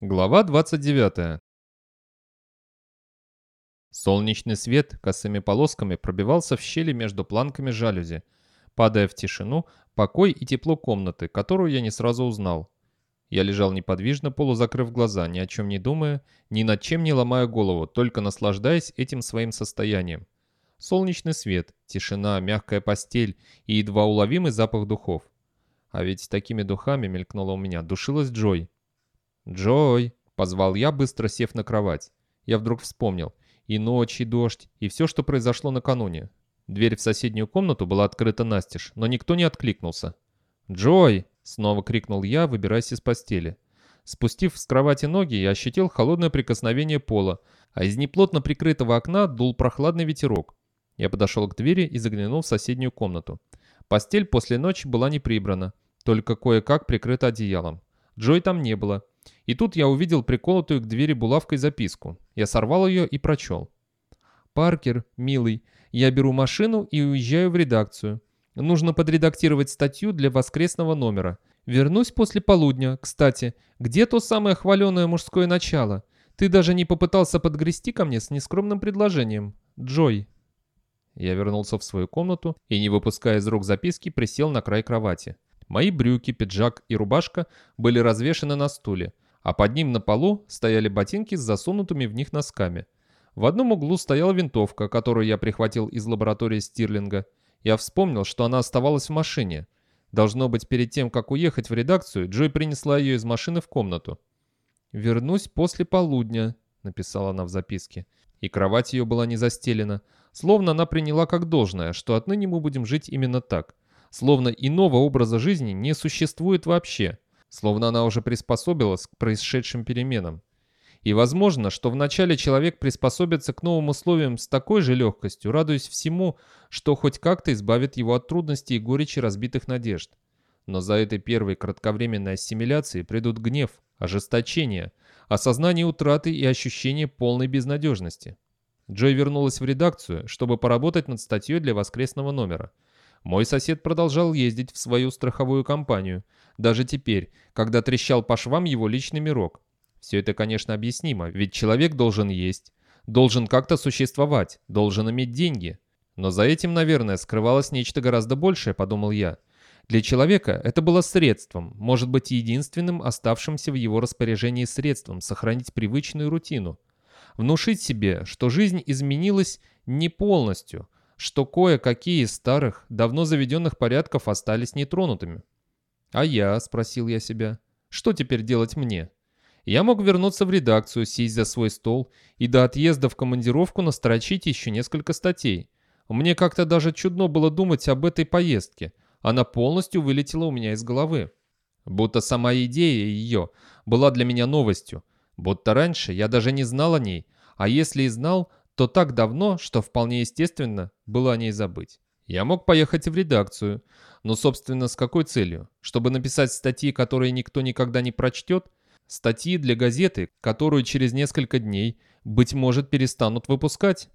Глава 29. Солнечный свет косыми полосками пробивался в щели между планками жалюзи, падая в тишину, покой и тепло комнаты, которую я не сразу узнал. Я лежал неподвижно, полузакрыв глаза, ни о чем не думая, ни над чем не ломая голову, только наслаждаясь этим своим состоянием. Солнечный свет, тишина, мягкая постель и едва уловимый запах духов. А ведь такими духами, мелькнуло у меня, душилась Джой. «Джой!» — позвал я, быстро сев на кровать. Я вдруг вспомнил. И ночь, и дождь, и все, что произошло накануне. Дверь в соседнюю комнату была открыта настежь, но никто не откликнулся. «Джой!» — снова крикнул я, выбираясь из постели. Спустив с кровати ноги, я ощутил холодное прикосновение пола, а из неплотно прикрытого окна дул прохладный ветерок. Я подошел к двери и заглянул в соседнюю комнату. Постель после ночи была не прибрана, только кое-как прикрыта одеялом. Джой там не было. И тут я увидел приколотую к двери булавкой записку. Я сорвал ее и прочел. «Паркер, милый, я беру машину и уезжаю в редакцию. Нужно подредактировать статью для воскресного номера. Вернусь после полудня. Кстати, где то самое хваленое мужское начало? Ты даже не попытался подгрести ко мне с нескромным предложением. Джой». Я вернулся в свою комнату и, не выпуская из рук записки, присел на край кровати. Мои брюки, пиджак и рубашка были развешаны на стуле, а под ним на полу стояли ботинки с засунутыми в них носками. В одном углу стояла винтовка, которую я прихватил из лаборатории Стирлинга. Я вспомнил, что она оставалась в машине. Должно быть, перед тем, как уехать в редакцию, Джой принесла ее из машины в комнату. «Вернусь после полудня», — написала она в записке. И кровать ее была не застелена, словно она приняла как должное, что отныне мы будем жить именно так — словно иного образа жизни не существует вообще, словно она уже приспособилась к происшедшим переменам. И возможно, что вначале человек приспособится к новым условиям с такой же легкостью, радуясь всему, что хоть как-то избавит его от трудностей и горечи разбитых надежд. Но за этой первой кратковременной ассимиляцией придут гнев, ожесточение, осознание утраты и ощущение полной безнадежности. Джой вернулась в редакцию, чтобы поработать над статьей для воскресного номера – мой сосед продолжал ездить в свою страховую компанию, даже теперь, когда трещал по швам его личный мирок. Все это, конечно, объяснимо, ведь человек должен есть, должен как-то существовать, должен иметь деньги. Но за этим, наверное, скрывалось нечто гораздо большее, подумал я. Для человека это было средством, может быть, единственным оставшимся в его распоряжении средством сохранить привычную рутину. Внушить себе, что жизнь изменилась не полностью – что кое-какие из старых, давно заведенных порядков остались нетронутыми. «А я?» – спросил я себя. «Что теперь делать мне?» Я мог вернуться в редакцию, сесть за свой стол и до отъезда в командировку настрочить еще несколько статей. Мне как-то даже чудно было думать об этой поездке. Она полностью вылетела у меня из головы. Будто сама идея ее была для меня новостью. Будто раньше я даже не знал о ней, а если и знал, то так давно, что вполне естественно было о ней забыть. Я мог поехать в редакцию, но, собственно, с какой целью? Чтобы написать статьи, которые никто никогда не прочтет? Статьи для газеты, которую через несколько дней, быть может, перестанут выпускать?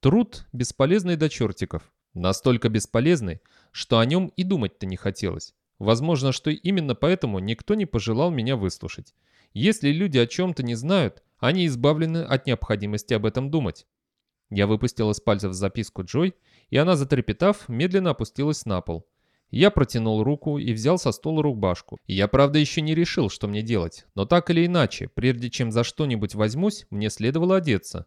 Труд бесполезный до чертиков. Настолько бесполезный, что о нем и думать-то не хотелось. Возможно, что именно поэтому никто не пожелал меня выслушать. Если люди о чем-то не знают, они избавлены от необходимости об этом думать. Я выпустил из пальцев записку Джой, и она, затрепетав, медленно опустилась на пол. Я протянул руку и взял со стола рубашку. Я, правда, еще не решил, что мне делать, но так или иначе, прежде чем за что-нибудь возьмусь, мне следовало одеться.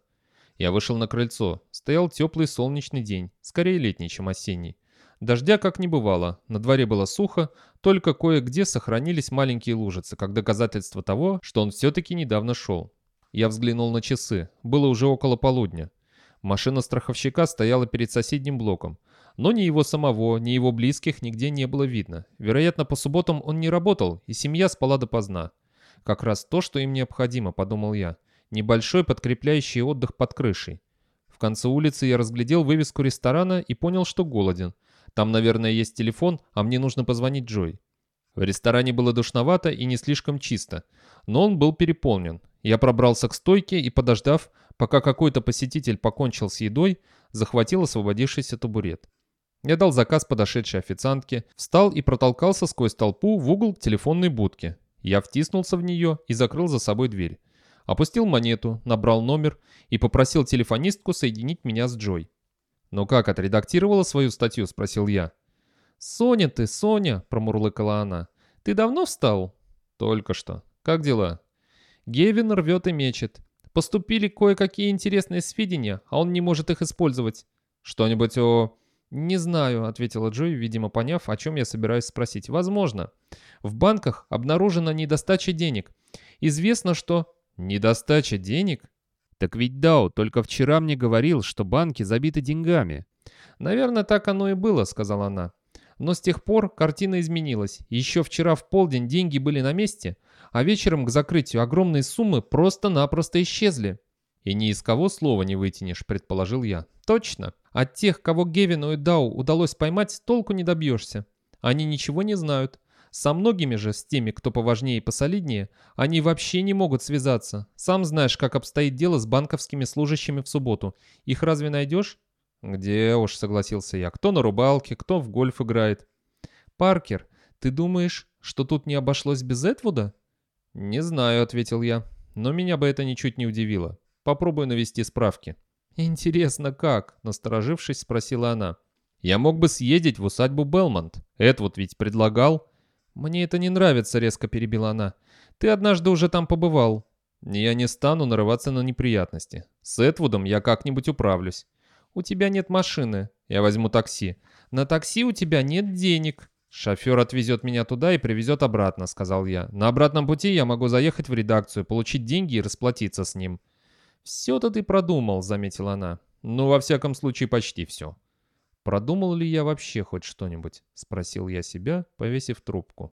Я вышел на крыльцо. Стоял теплый солнечный день, скорее летний, чем осенний. Дождя как не бывало, на дворе было сухо, только кое-где сохранились маленькие лужицы, как доказательство того, что он все-таки недавно шел. Я взглянул на часы, было уже около полудня. Машина страховщика стояла перед соседним блоком. Но ни его самого, ни его близких нигде не было видно. Вероятно, по субботам он не работал, и семья спала допоздна. Как раз то, что им необходимо, подумал я. Небольшой подкрепляющий отдых под крышей. В конце улицы я разглядел вывеску ресторана и понял, что голоден. Там, наверное, есть телефон, а мне нужно позвонить Джой. В ресторане было душновато и не слишком чисто, но он был переполнен. Я пробрался к стойке и, подождав, Пока какой-то посетитель покончил с едой, захватил освободившийся табурет. Я дал заказ подошедшей официантке, встал и протолкался сквозь толпу в угол телефонной будке. Я втиснулся в нее и закрыл за собой дверь. Опустил монету, набрал номер и попросил телефонистку соединить меня с Джой. «Ну как, отредактировала свою статью?» – спросил я. «Соня ты, Соня!» – промурлыкала она. «Ты давно встал?» «Только что. Как дела?» Гевин рвет и мечет. Поступили кое-какие интересные сведения, а он не может их использовать. Что-нибудь о... «Не знаю», — ответила Джой, видимо, поняв, о чем я собираюсь спросить. «Возможно. В банках обнаружена недостача денег. Известно, что...» «Недостача денег?» «Так ведь Дау только вчера мне говорил, что банки забиты деньгами». «Наверное, так оно и было», — сказала она. «Но с тех пор картина изменилась. Еще вчера в полдень деньги были на месте, а вечером к закрытию огромные суммы просто-напросто исчезли». «И ни из кого слова не вытянешь», — предположил я. «Точно. От тех, кого Гевину и Дау удалось поймать, толку не добьешься. Они ничего не знают. Со многими же, с теми, кто поважнее и посолиднее, они вообще не могут связаться. Сам знаешь, как обстоит дело с банковскими служащими в субботу. Их разве найдешь? Где уж, согласился я. Кто на рыбалке, кто в гольф играет. Паркер, ты думаешь, что тут не обошлось без Этвуда? Не знаю, ответил я. Но меня бы это ничуть не удивило. Попробую навести справки. «Интересно, как?» — насторожившись, спросила она. «Я мог бы съездить в усадьбу Белмонт. Эдвуд ведь предлагал». «Мне это не нравится», — резко перебила она. «Ты однажды уже там побывал». «Я не стану нарываться на неприятности. С Эдвудом я как-нибудь управлюсь». «У тебя нет машины». «Я возьму такси». «На такси у тебя нет денег». «Шофер отвезет меня туда и привезет обратно», — сказал я. «На обратном пути я могу заехать в редакцию, получить деньги и расплатиться с ним». «Все-то ты продумал», — заметила она. «Ну, во всяком случае, почти все». «Продумал ли я вообще хоть что-нибудь?» — спросил я себя, повесив трубку.